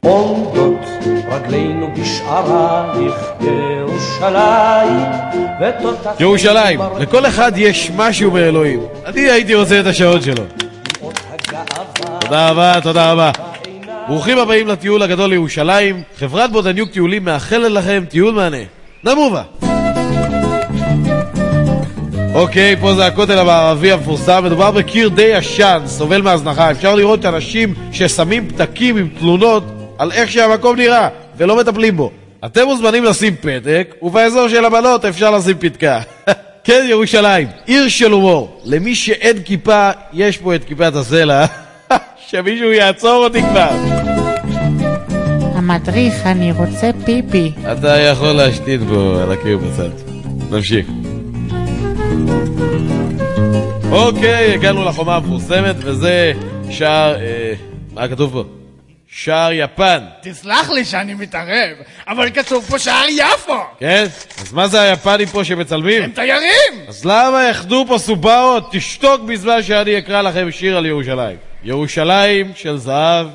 עומדות רגלינו בשערייך ירושלים ותותח ירושלים, לכל אחד יש משהו באלוהים. אני הייתי רוצה את השעון שלו. תודה רבה, תודה רבה. ברוכים הבאים לטיול הגדול לירושלים. חברת בודניוק טיולים מאחלת לכם טיול מהנה. נמובה. אוקיי, פה זה הכותל המערבי המפורסם, מדובר בקיר די ישן, סובל מהזנחה. אפשר לראות אנשים ששמים פתקים עם תלונות על איך שהמקום נראה, ולא מטפלים בו. אתם מוזמנים לשים פתק, ובאזור של הבנות אפשר לשים פתקה. כן, ירושלים, עיר של הומור. למי שאין כיפה, יש פה את כיפת הסלע. שמישהו יעצור אותי כבר. המדריך, אני רוצה פיפי. אתה יכול להשתין בו על הקיר בצד. נמשיך. אוקיי, הגענו לחומה המפורסמת, וזה שער... אה, מה כתוב פה? שער יפן. תסלח לי שאני מתערב, אבל כתוב פה שער יפו! כן? אז מה זה היפנים פה שמצלמים? הם תיירים! אז למה יחדו פה סוברות? תשתוק בזמן שאני אקרא לכם שיר על ירושלים. ירושלים של זהב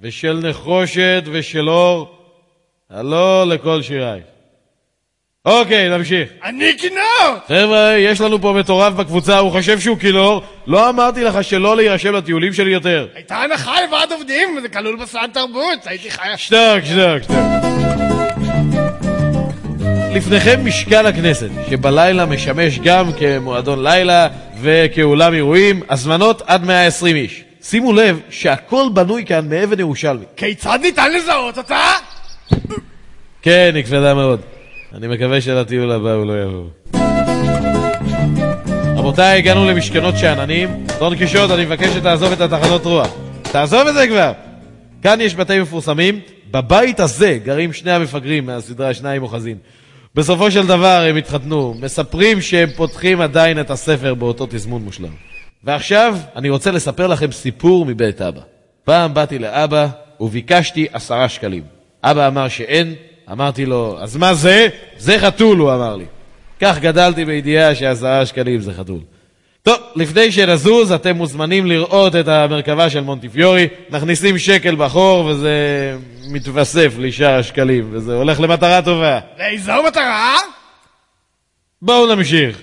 ושל נחושת ושל אור, הלא לכל שירייך. אוקיי, נמשיך. אני כינור! חבר'ה, יש לנו פה מטורף בקבוצה, הוא חושב שהוא כינור. לא אמרתי לך שלא להירשם לטיולים שלי יותר. הייתה הנחה לוועד עובדים, וזה כלול בסל תרבות, הייתי חי... שתוק, שתוק, שתוק. לפניכם משכן הכנסת, שבלילה משמש גם כמועדון לילה וכאולם אירועים, הזמנות עד 120 איש. שימו לב שהכל בנוי כאן מאבן ירושלמי. כיצד ניתן לזהות אותה? כן, היא כבדה מאוד. אני מקווה שלטיול הבא הוא לא יבוא. רבותיי, הגענו למשכנות שאננים. דון קישוט, אני מבקש שתעזוב את התחנות רוח. תעזוב את זה כבר! כאן יש בתים מפורסמים. בבית הזה גרים שני המפגרים מהסדרה שניים אוחזין. בסופו של דבר הם התחתנו. מספרים שהם פותחים עדיין את הספר באותו תזמון מושלם. ועכשיו אני רוצה לספר לכם סיפור מבית אבא. פעם באתי לאבא וביקשתי עשרה שקלים. אבא אמר שאין, אמרתי לו, אז מה זה? זה חתול, הוא אמר לי. כך גדלתי בידיעה שעשרה שקלים זה חתול. טוב, לפני שנזוז, אתם מוזמנים לראות את המרכבה של מונטיפיורי. מכניסים שקל בחור וזה מתווסף לשאר השקלים, וזה הולך למטרה טובה. לאיזו מטרה? בואו נמשיך.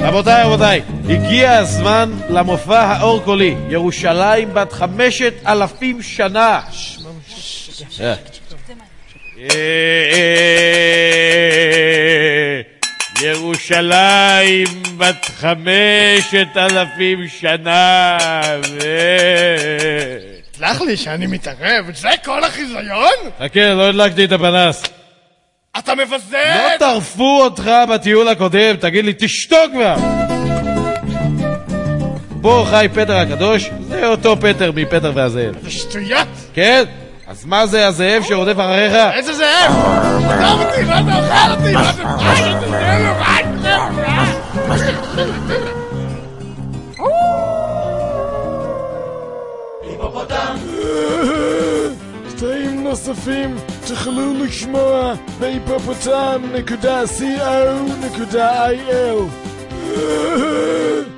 רבותיי, רבותיי, הגיע הזמן למופע האור-קולי. ירושלים בת חמשת אלפים שנה. אה. אה, ירושלים בת חמשת אלפים שנה. ו- סלח לי שאני מתערב, זה כל החיזיון? חכה, לא הדלקתי את הפנס. אתה מבזה לא. טרפו אותך בטיול הקודם, תגיד לי, תשתוק כבר! פה חי פטר הקדוש, זה אותו פטר מפטר והזאב. זה שטויות! כן? אז מה זה הזאב שרודף אחריך? איזה זאב? עזוב אותי, מה אתה אוכל אותי? מה אתה אוכל אותי? מה אתה קטעים נוספים תוכלו לשמוע בהיפופוטם.co.il